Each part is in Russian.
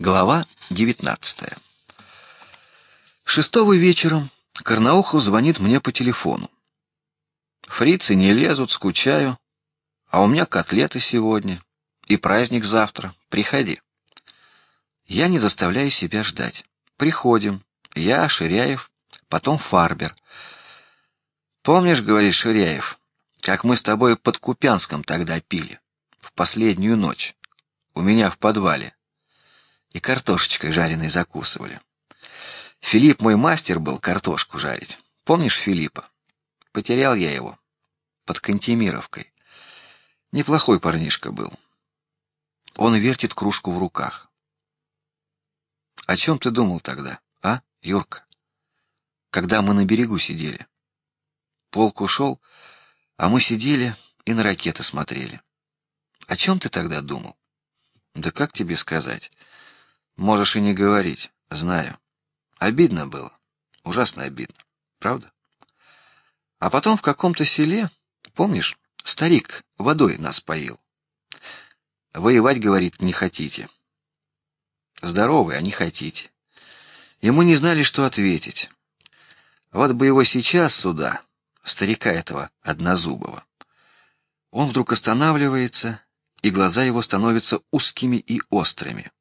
Глава девятнадцатая. Шестого вечером Карнаухов звонит мне по телефону. Фрицы не лезут, скучаю, а у меня котлеты сегодня и праздник завтра. Приходи. Я не заставляю себя ждать. Приходим. Я, Ширяев, потом Фарбер. Помнишь, говорит Ширяев, как мы с тобой под Купянском тогда пили в последнюю ночь у меня в подвале и картошечкой жареной закусывали. Филипп мой мастер был картошку жарить. Помнишь Филиппа? Потерял я его под Кантемировкой. Неплохой парнишка был. Он вертит кружку в руках. О чем ты думал тогда, а, Юрка? Когда мы на берегу сидели. Полк ушел, а мы сидели и на ракеты смотрели. О чем ты тогда думал? Да как тебе сказать? Можешь и не говорить, знаю. Обидно было, ужасно обидно, правда? А потом в каком-то селе, помнишь, старик водой нас поил. Воевать, говорит, не хотите. Здоровый, а не хотите. И мы не знали, что ответить. Вот бы его сейчас сюда, старика этого однозубого. Он вдруг останавливается, и глаза его становятся узкими и острыми.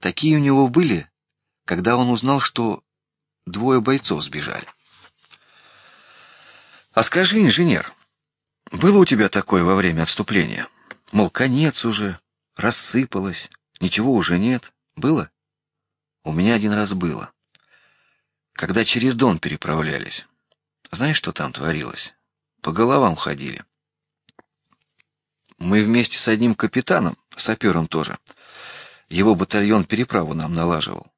Такие у него были, когда он узнал, что двое бойцов сбежали. А скажи, инженер, было у тебя такое во время отступления? Мол, конец уже, рассыпалось, ничего уже нет. Было? У меня один раз было. Когда через Дон переправлялись. Знаешь, что там творилось? По головам ходили. Мы вместе с одним капитаном, сапером тоже. Его батальон переправу нам налаживал.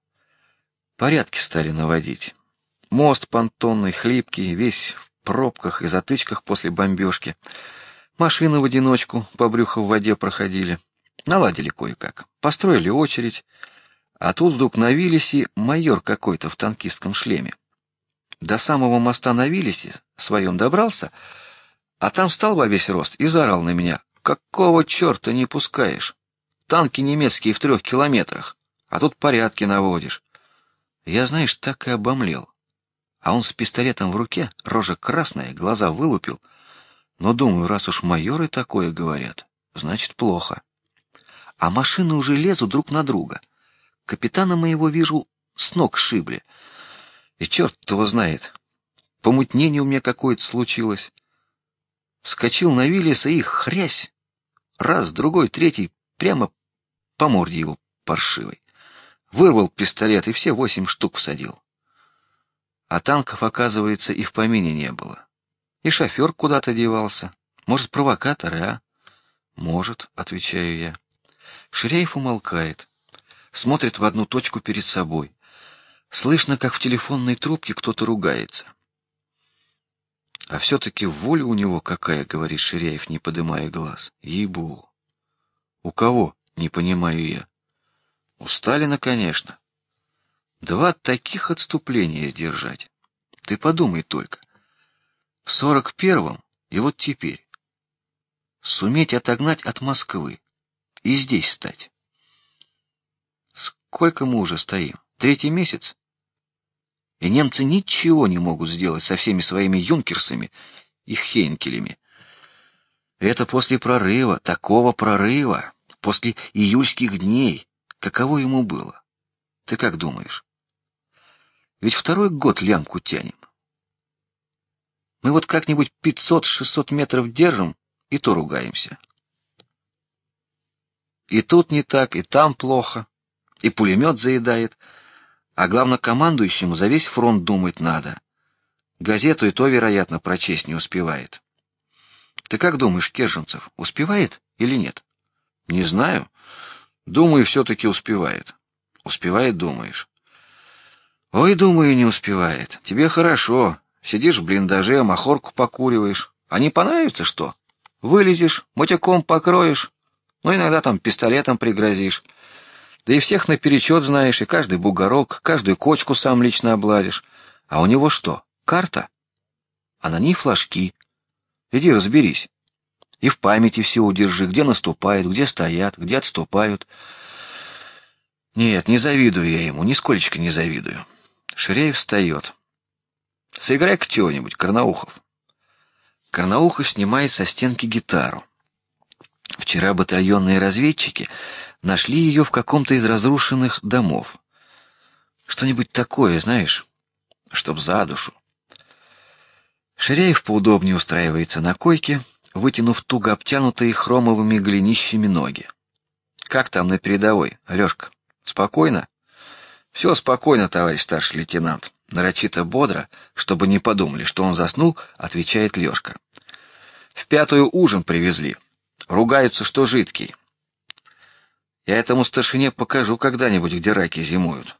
Порядки стали наводить. Мост понтонный, хлипкий, весь в пробках и затычках после бомбежки. Машины в одиночку по брюху в воде проходили. Наладили кое-как, построили очередь. А тут вдруг на Виллисе майор какой-то в танкистском шлеме. До самого моста на Виллисе своем добрался, а там встал во весь рост и заорал на меня: "Какого черта не пускаешь? Танки немецкие в трех километрах, а тут порядки наводишь". Я, знаешь, так и обомлел. А он с пистолетом в руке, рожа красная, глаза вылупил. Но думаю, раз уж майоры такое говорят, значит плохо. А машины уже лезут друг на друга. Капитана моего вижу с ног шибли. И черт его знает, помутнение у меня какое-то случилось. Вскочил на Виллиса и хрясь, раз, другой, третий, прямо по морде его паршивой. Вырвал пистолет и все восемь штук всадил. А танков, оказывается, и в помине не было. И шофер куда-то девался. Может, провокаторы, а? Может, отвечаю я. Ширяев умолкает, смотрит в одну точку перед собой. Слышно, как в телефонной трубке кто-то ругается. А все-таки воля у него какая, говорит Ширяев, не поднимая глаз. Ебу. У кого? Не понимаю я. У Сталина, конечно. Два таких отступления сдержать. Ты подумай только. В сорок первом и вот теперь суметь отогнать от Москвы и здесь стать. Сколько мы уже стоим? Третий месяц. И немцы ничего не могут сделать со всеми своими юнкерсами и хейнкелями. Это после прорыва, такого прорыва, после июльских дней, Каково ему было? Ты как думаешь? Ведь второй год лямку тянем. Мы вот как-нибудь 500-600 метров держим и то ругаемся. И тут не так, и там плохо, и пулемет заедает, а главнокомандующему за весь фронт думать надо. Газету и то, вероятно, прочесть не успевает. Ты как думаешь, Керженцев успевает или нет? Не знаю. Думаю, все-таки успевает. Успевает, думаешь? Ой, думаю, не успевает. Тебе хорошо. Сидишь в блиндаже, махорку покуриваешь. А не понравится что? Вылезешь, мотяком покроешь, ну иногда там пистолетом пригрозишь. Да и всех наперечет знаешь, и каждый бугорок, каждую кочку сам лично облазишь. А у него что? Карта? А на ней флажки. Иди разберись. И в памяти все удержи, где наступают, где стоят, где отступают. Нет, не завидую я ему, нисколько не завидую. Ширяев встает. Сыграй-ка чего-нибудь, Карнаухов. Карнаухов снимает со стенки гитару. Вчера батальонные разведчики нашли ее в каком-то из разрушенных домов. Что-нибудь такое, знаешь, чтоб за душу. Ширяев поудобнее устраивается на койке, вытянув туго обтянутые хромовыми голенищами ноги. Как там на передовой, Алешка? Спокойно? Все спокойно, товарищ старший лейтенант. Нарочито бодро, чтобы не подумали, что он заснул, отвечает Лешка. В пятую ужин привезли. Ругаются, что жидкий. Я этому старшине покажу когда-нибудь, где раки зимуют.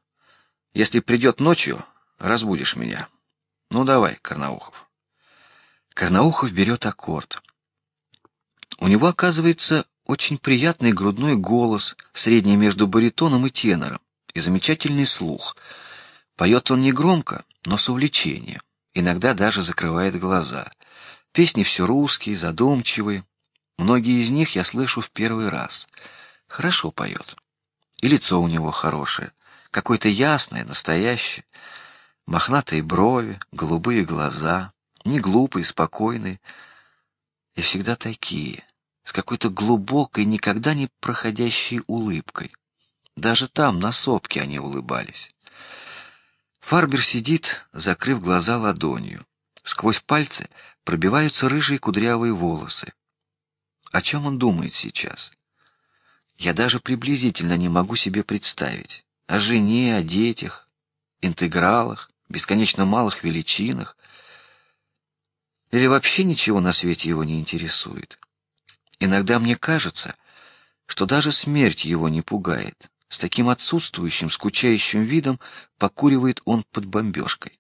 Если придет ночью, разбудишь меня. Ну давай, Карнаухов. Карнаухов берет аккорд. У него оказывается очень приятный грудной голос, средний между баритоном и тенором, и замечательный слух. Поет он не громко, но с увлечением. Иногда даже закрывает глаза. Песни все русские, задумчивые. Многие из них я слышу в первый раз. Хорошо поет. И лицо у него хорошее, какое-то ясное, настоящее. Мохнатые брови, голубые глаза, не глупые, спокойные, и всегда такие, с какой-то глубокой, никогда не проходящей улыбкой. Даже там, на сопке, они улыбались. Фарбер сидит, закрыв глаза ладонью. Сквозь пальцы пробиваются рыжие кудрявые волосы. О чем он думает сейчас? Я даже приблизительно не могу себе представить. О жене, о детях, интегралах, бесконечно малых величинах. Или вообще ничего на свете его не интересует. Иногда мне кажется, что даже смерть его не пугает. С таким отсутствующим, скучающим видом покуривает он под бомбежкой.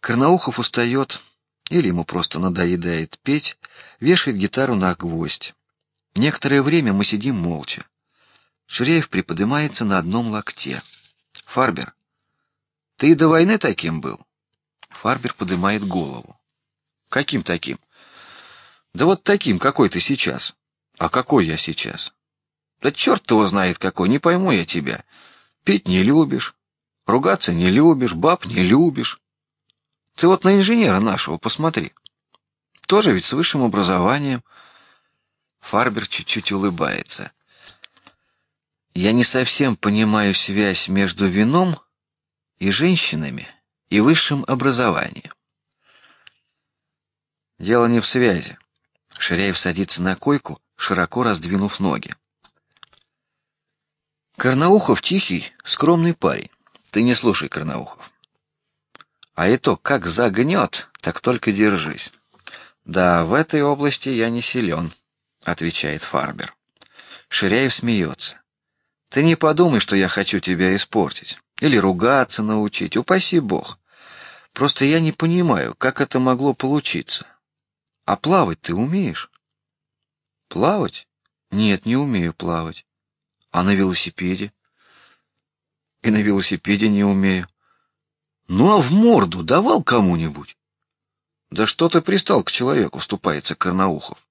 Карнаухов устает, или ему просто надоедает петь, вешает гитару на гвоздь. Некоторое время мы сидим молча. Ширяев приподнимается на одном локте. Фарбер, ты до войны таким был? Фарбер поднимает голову. Каким таким? Да вот таким, какой ты сейчас. А какой я сейчас? Да черт его знает какой, не пойму я тебя. Пить не любишь, ругаться не любишь, баб не любишь. Ты вот на инженера нашего посмотри. Тоже ведь с высшим образованием. Фарбер чуть-чуть улыбается. Я не совсем понимаю связь между вином и женщинами и высшим образованием. Дело не в связи. Ширяев садится на койку, широко раздвинув ноги. Карнаухов тихий, скромный парень. Ты не слушай Карнаухов. А и то, как загнет, так только держись. Да, в этой области я не силен, отвечает Фарбер. Ширяев смеется. Ты не подумай, что я хочу тебя испортить или ругаться научить, упаси бог. Просто я не понимаю, как это могло получиться. А плавать ты умеешь? Плавать? Нет, не умею плавать. А на велосипеде? И на велосипеде не умею. Ну а в морду давал кому-нибудь? Да что ты пристал к человеку, вступается Карнаухов.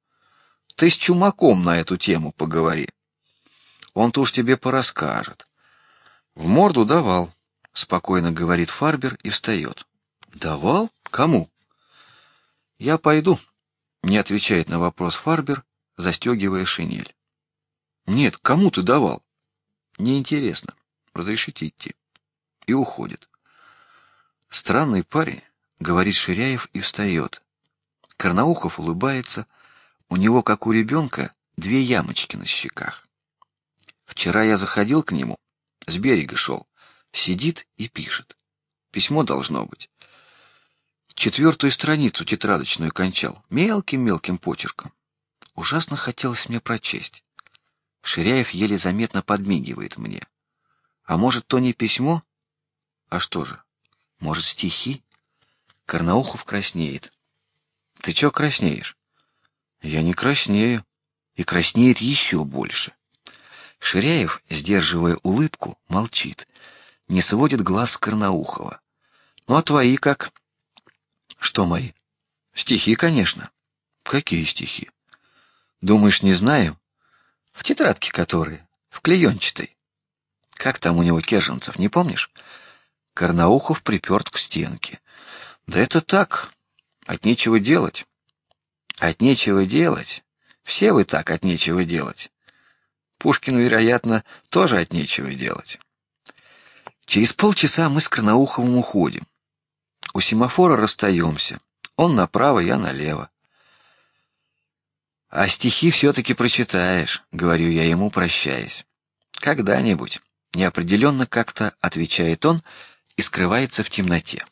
Ты с чумаком на эту тему поговори. Он-то уж тебе порасскажет. В морду давал, спокойно говорит Фарбер и встает. Давал? Кому? Я пойду, не отвечает на вопрос Фарбер, застегивая шинель. Нет, кому ты давал? Неинтересно. Разрешите идти. И уходит. Странный парень, говорит Ширяев и встает. Карнаухов улыбается. У него, как у ребенка, две ямочки на щеках. Вчера я заходил к нему, с берега шел, сидит и пишет. Письмо должно быть. Четвертую страницу тетрадочную кончал мелким-мелким почерком. Ужасно хотелось мне прочесть. Ширяев еле заметно подмигивает мне. А может, то не письмо? А что же? Может, стихи? Карнаухов краснеет. Ты чё краснеешь? Я не краснею. И краснеет еще больше. Ширяев, сдерживая улыбку, молчит, не сводит глаз с Карнаухова. Ну а твои как? Что мои? Стихи, конечно. Какие стихи? Думаешь, не знаю? В тетрадке которые, в клеенчатой. Как там у него Керженцев, не помнишь? Карнаухов приперт к стенке. Да это так, от нечего делать. От нечего делать. Все вы так от нечего делать. Пушкину, вероятно, тоже от нечего делать. Через полчаса мы с Карнауховым уходим. У семафора расстаемся. Он направо, я налево. А стихи все-таки прочитаешь, говорю я ему, прощаясь. Когда-нибудь. Неопределенно как-то отвечает он и скрывается в темноте.